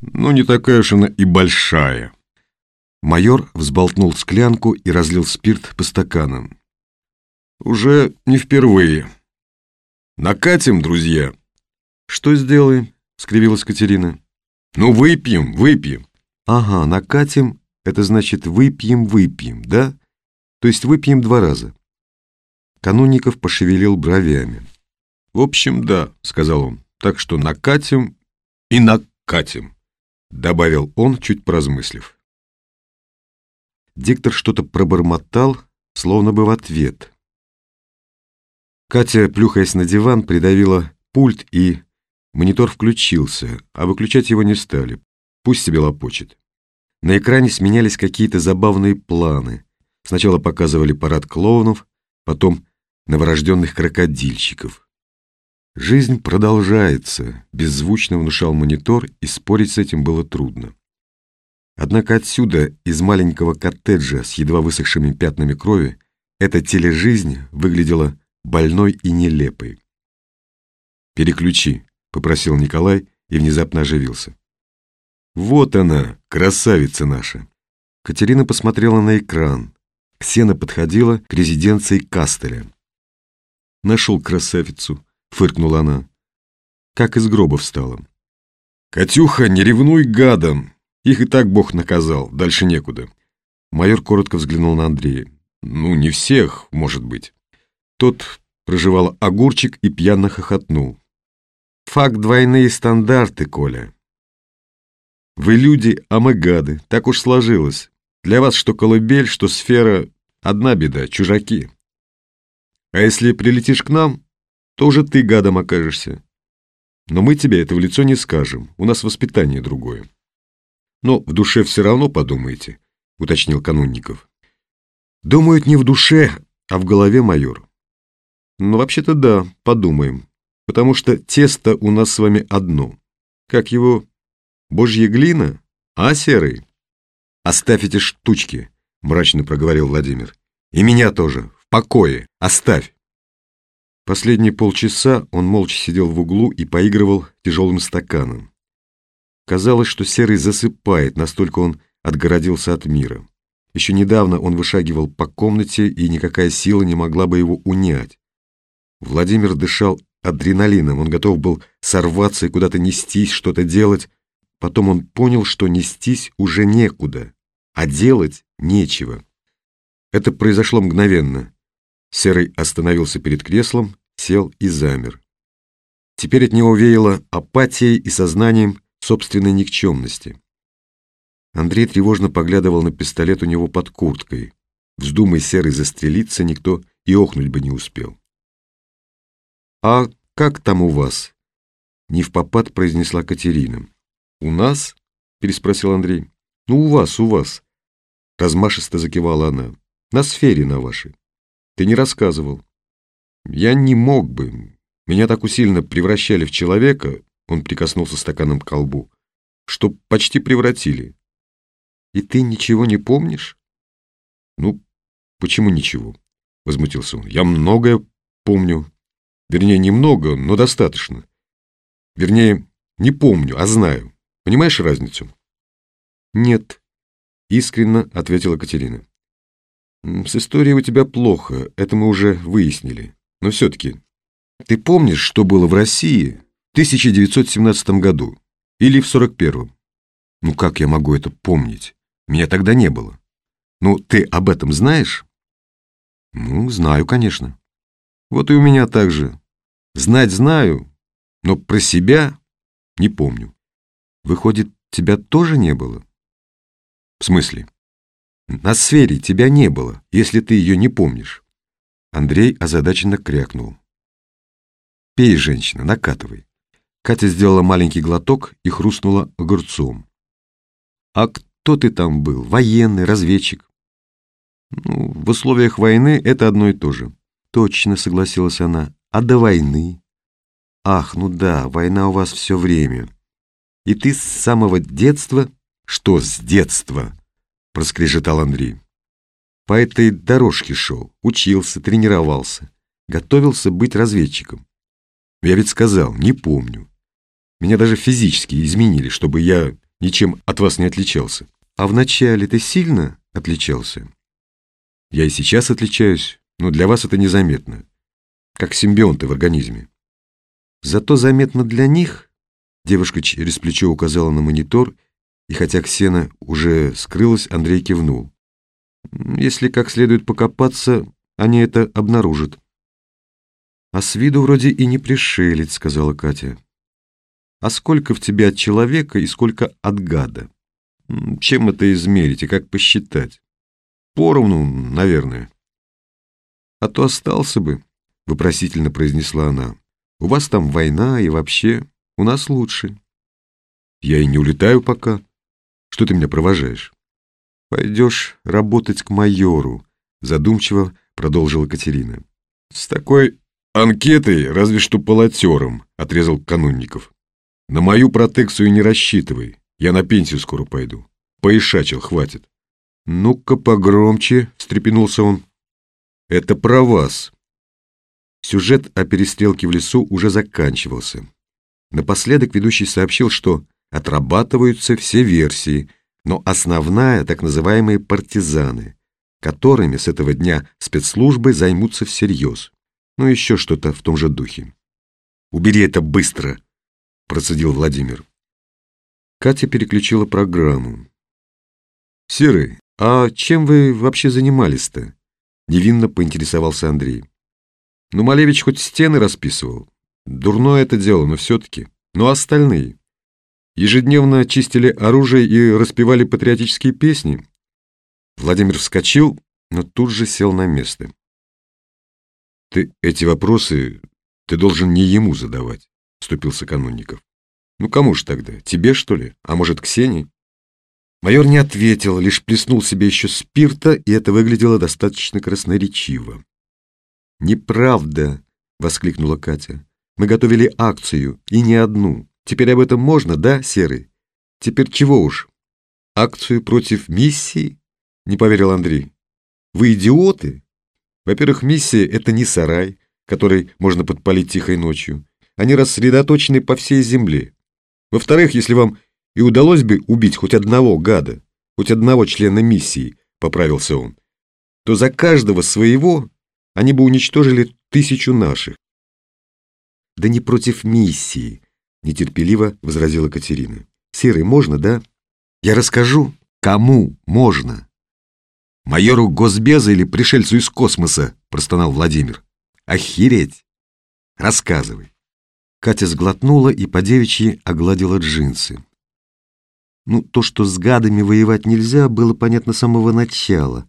но не такая уж она и большая. Майор взболтнул склянку и разлил спирт по стаканам. Уже не впервые. Накатим, друзья. Что сделаем? скривилась Катерина. Ну, выпьем, выпьем. Ага, накатим, это значит выпьем, выпьем, да? То есть выпьем два раза. Канунников пошевелил бровями. В общем, да, сказал он. Так что накатим и накатим, добавил он, чуть поразмыслив. Диктор что-то пробормотал, словно бы в ответ. Катя, плюхаясь на диван, придавила пульт, и монитор включился, а выключать его не стали. Пусть себе лопочет. На экране сменялись какие-то забавные планы. Сначала показывали парад клоунов, потом новорожденных крокодильщиков. Жизнь продолжается, беззвучно внушал монитор, и спорить с этим было трудно. Однако отсюда, из маленького коттеджа с едва высохшими пятнами крови, эта тележизнь выглядела больной и нелепой. «Переключи», — попросил Николай и внезапно оживился. «Вот она, красавица наша!» Катерина посмотрела на экран. Ксена подходила к резиденции Кастеля. «Нашел красавицу», — фыркнула она. Как из гроба встала. «Катюха, не ревнуй гадом! Их и так Бог наказал, дальше некуда». Майор коротко взглянул на Андрея. «Ну, не всех, может быть». Тот проживал огурчик и пьяно хохотнул. «Факт двойные стандарты, Коля. Вы люди, а мы гады, так уж сложилось. Для вас что колыбель, что сфера — одна беда, чужаки. А если прилетишь к нам, то уже ты гадом окажешься. Но мы тебе это в лицо не скажем, у нас воспитание другое. Но в душе все равно подумаете, уточнил Канунников. Думают не в душе, а в голове, майор. Ну, вообще-то да, подумаем, потому что тесто у нас с вами одно. Как его Божья глина? А, Серый? Оставь эти штучки, мрачно проговорил Владимир. И меня тоже, в покое, оставь. Последние полчаса он молча сидел в углу и поигрывал тяжелым стаканом. Казалось, что Серый засыпает, настолько он отгородился от мира. Еще недавно он вышагивал по комнате, и никакая сила не могла бы его унять. Владимир дышал адреналином, он готов был сорваться и куда-то нестись, что-то делать, Потом он понял, что нестись уже некуда, а делать нечего. Это произошло мгновенно. Серый остановился перед креслом, сел и замер. Теперь от него веяло апатией и сознанием собственной никчемности. Андрей тревожно поглядывал на пистолет у него под курткой. Вздумай Серый застрелиться, никто и охнуть бы не успел. «А как там у вас?» — не в попад произнесла Катерина. «У нас?» — переспросил Андрей. «Ну, у вас, у вас». Размашисто закивала она. «На сфере на вашей. Ты не рассказывал». «Я не мог бы. Меня так усильно превращали в человека», — он прикоснулся стаканом к колбу, «что почти превратили». «И ты ничего не помнишь?» «Ну, почему ничего?» — возмутился он. «Я многое помню. Вернее, немного, но достаточно. Вернее, не помню, а знаю. Понимаешь разницу?» «Нет», — искренно ответила Катерина. «С историей у тебя плохо, это мы уже выяснили. Но все-таки, ты помнишь, что было в России в 1917 году или в 41-м? Ну как я могу это помнить? Меня тогда не было. Ну, ты об этом знаешь? Ну, знаю, конечно. Вот и у меня так же. Знать знаю, но про себя не помню. Выходит, тебя тоже не было? В смысле? На сфере тебя не было, если ты ее не помнишь. Андрей озадаченно крякнул. Пей, женщина, накатывай. Катя сделала маленький глоток и хрустнула огурцом. А кто ты там был? Военный, разведчик? Ну, в условиях войны это одно и то же. Точно, согласилась она. А до войны? Ах, ну да, война у вас все время. И ты с самого детства... Что с детства? Проскрежетал Андрей. По этой дорожке шел, учился, тренировался. Готовился быть разведчиком. Я ведь сказал, не помню. Меня даже физически изменили, чтобы я ничем от вас не отличался. А вначале ты сильно отличался? Я и сейчас отличаюсь, но для вас это незаметно. Как симбионты в организме. Зато заметно для них, девушка через плечо указала на монитор, и хотя Ксена уже скрылась, Андрей кивнул. Если как следует покопаться, они это обнаружат. А с виду вроде и не пришелец, сказала Катя. А сколько в тебе от человека и сколько от гада? Чем это измерить и как посчитать? Поровну, наверное. А то остался бы, вопросительно произнесла она. У вас там война и вообще у нас лучше. Я и не улетаю пока. Что ты меня провожаешь? Пойдешь работать к майору, задумчиво продолжила Катерина. С такой анкетой разве что полотером, отрезал Канунников. На мою протекцию не рассчитывай. Я на пенсию скоро пойду. Поишачил, хватит. Ну-ка погромче, встрепенулся он. Это про вас. Сюжет о перестрелке в лесу уже заканчивался. Напоследок ведущий сообщил, что отрабатываются все версии, но основная — так называемые партизаны, которыми с этого дня спецслужбы займутся всерьез. Ну, еще что-то в том же духе. «Убери это быстро!» — процедил Владимир. Катя переключила программу. «Серый, а чем вы вообще занимались-то?» — невинно поинтересовался Андрей. «Ну, Малевич хоть стены расписывал. Дурное это дело, но все-таки. Ну, а остальные? Ежедневно чистили оружие и распевали патриотические песни?» Владимир вскочил, но тут же сел на место. «Ты эти вопросы ты должен не ему задавать», — вступился Канунников. Ну кому же тогда? Тебе, что ли? А может, Ксении? Майор не ответил, лишь плеснул себе еще спирта, и это выглядело достаточно красноречиво. «Неправда!» — воскликнула Катя. «Мы готовили акцию, и не одну. Теперь об этом можно, да, Серый? Теперь чего уж? Акцию против миссии?» — не поверил Андрей. «Вы идиоты? Во-первых, миссия — это не сарай, который можно подпалить тихой ночью. Они рассредоточены по всей земле. Во-вторых, если вам и удалось бы убить хоть одного гада, хоть одного члена миссии, поправился он, то за каждого своего они бы уничтожили тысячу наших. Да не против миссии, нетерпеливо возразила Катерина. Серый, можно, да? Я расскажу, кому можно. Майору Госбеза или пришельцу из космоса, простонал Владимир. Охереть! Рассказывай. Катя сглотнула и по девичьи огладила джинсы. Ну, то, что с гадами воевать нельзя, было понятно с самого начала.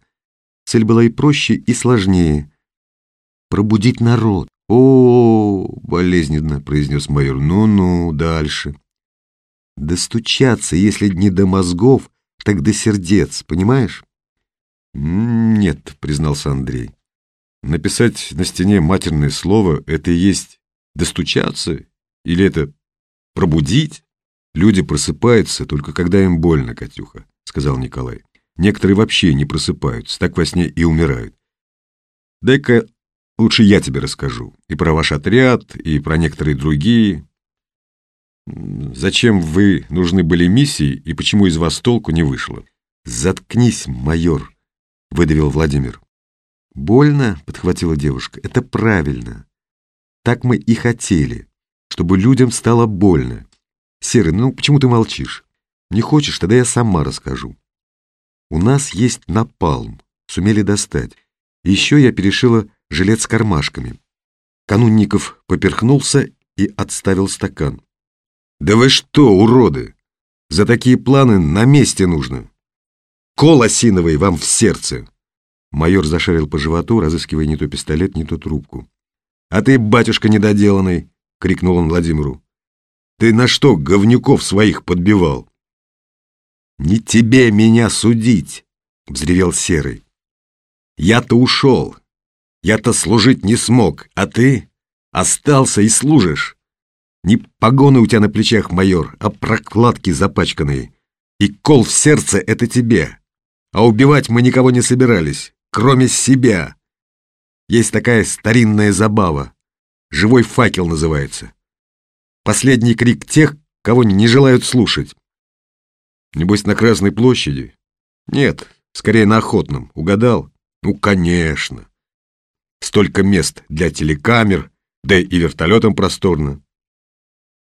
Цель была и проще, и сложнее. Пробудить народ. О, болезненно произнес майор. Ну-ну, дальше. Достучаться, если не до мозгов, так до сердец, понимаешь? Нет, признался Андрей. Написать на стене матерное слово — это и есть Достучаться? Или это пробудить? Люди просыпаются только когда им больно, Катюха, сказал Николай. Некоторые вообще не просыпаются, так во сне и умирают. Дай-ка лучше я тебе расскажу. И про ваш отряд, и про некоторые другие. Зачем вы нужны были миссии, и почему из вас толку не вышло? Заткнись, майор, выдавил Владимир. Больно, подхватила девушка, это правильно. Так мы и хотели, чтобы людям стало больно. Серый, ну почему ты молчишь? Не хочешь, тогда я сама расскажу. У нас есть напалм, сумели достать. Еще я перешила жилет с кармашками. Канунников поперхнулся и отставил стакан. «Да вы что, уроды! За такие планы на месте нужно! Кол осиновый вам в сердце!» Майор зашарил по животу, разыскивая не то пистолет, не то трубку. «А ты, батюшка недоделанный!» — крикнул он Владимиру. «Ты на что говнюков своих подбивал?» «Не тебе меня судить!» — взревел Серый. «Я-то ушел. Я-то служить не смог, а ты остался и служишь. Не погоны у тебя на плечах, майор, а прокладки запачканные. И кол в сердце — это тебе. А убивать мы никого не собирались, кроме себя. Есть такая старинная забава. Живой факел называется. Последний крик тех, кого не желают слушать. Небось, на Красной площади? Нет, скорее на Охотном. Угадал? Ну, конечно. Столько мест для телекамер, да и вертолетом просторно.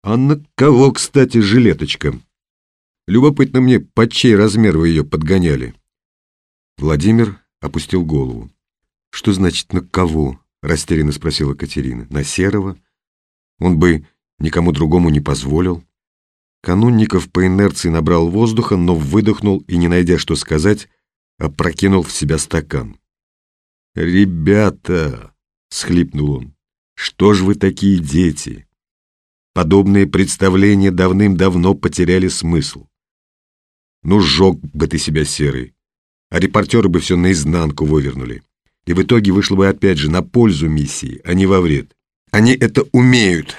А на кого, кстати, жилеточка? Любопытно мне, под чей размер вы ее подгоняли? Владимир опустил голову. Что значит «на кого»? Растерянно спросила Катерина. На Серого? Он бы никому другому не позволил. Канунников по инерции набрал воздуха, но выдохнул и, не найдя что сказать, опрокинул в себя стакан. «Ребята!» — схлипнул он. «Что ж вы такие дети? Подобные представления давным-давно потеряли смысл. Ну, сжег бы ты себя серый, а репортеры бы все наизнанку вывернули. И в итоге вышло бы опять же на пользу миссии, а не во вред. Они это умеют,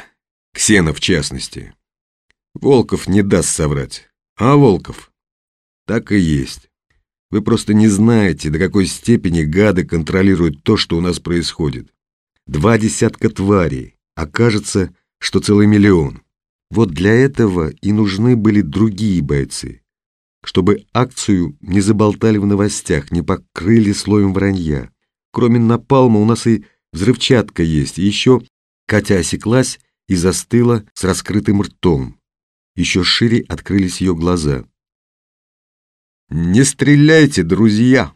Ксена в частности. Волков не даст соврать. А Волков? Так и есть. Вы просто не знаете, до какой степени гады контролируют то, что у нас происходит. Два десятка тварей, а кажется, что целый миллион. Вот для этого и нужны были другие бойцы, чтобы акцию не заболтали в новостях, не покрыли слоем вранья. Кроме напалма у нас и взрывчатка есть, и еще Катя осеклась и застыла с раскрытым ртом. Еще шире открылись ее глаза. «Не стреляйте, друзья!»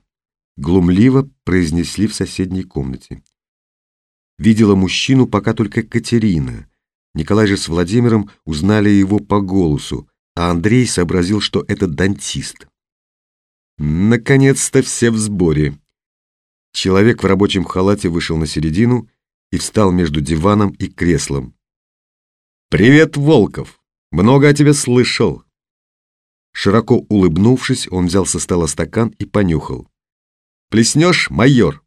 Глумливо произнесли в соседней комнате. Видела мужчину пока только Катерина. Николай же с Владимиром узнали его по голосу, а Андрей сообразил, что это дантист. Наконец-то все в сборе. Человек в рабочем халате вышел на середину и встал между диваном и креслом. «Привет, Волков! Много о тебе слышал!» Широко улыбнувшись, он взял со стола стакан и понюхал. «Плеснешь, майор?»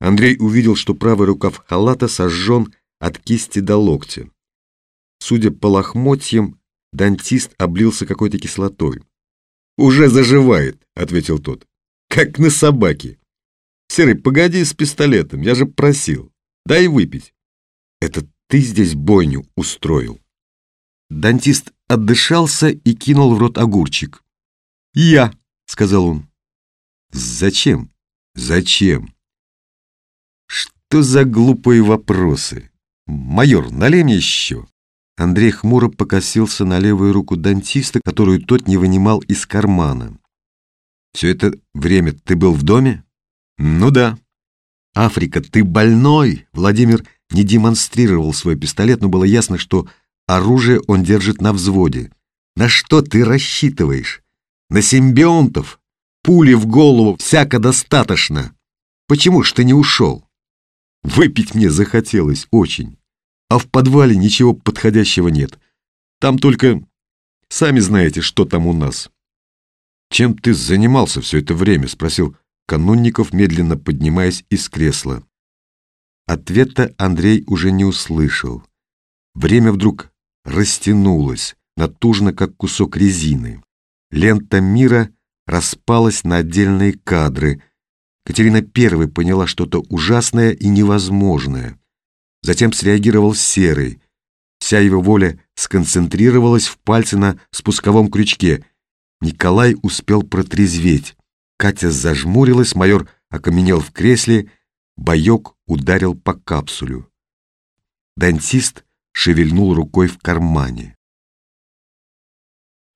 Андрей увидел, что правый рукав халата сожжен от кисти до локтя. Судя по лохмотьям, дантист облился какой-то кислотой. «Уже заживает», — ответил тот. «Как на собаке». «Серый, погоди с пистолетом, я же просил. Дай выпить». «Это ты здесь бойню устроил?» Дантист отдышался и кинул в рот огурчик. «Я», — сказал он. «Зачем? Зачем?» «Что за глупые вопросы? Майор, налей мне еще». Андрей хмуро покосился на левую руку дантиста, которую тот не вынимал из кармана. «Все это время ты был в доме?» «Ну да». «Африка, ты больной!» Владимир не демонстрировал свой пистолет, но было ясно, что Оружие он держит на взводе. На что ты рассчитываешь? На симбионтов? Пули в голову всяко достаточно. Почему ж ты не ушел? Выпить мне захотелось очень. А в подвале ничего подходящего нет. Там только... Сами знаете, что там у нас. «Чем ты занимался все это время?» — спросил Канунников, медленно поднимаясь из кресла. Ответа Андрей уже не услышал. Время вдруг растянулась, натужно, как кусок резины. Лента мира распалась на отдельные кадры. Катерина первой поняла что-то ужасное и невозможное. Затем среагировал Серый. Вся его воля сконцентрировалась в пальце на спусковом крючке. Николай успел протрезветь. Катя зажмурилась, майор окаменел в кресле, боек ударил по капсулю. Дантист шевельнул рукой в кармане.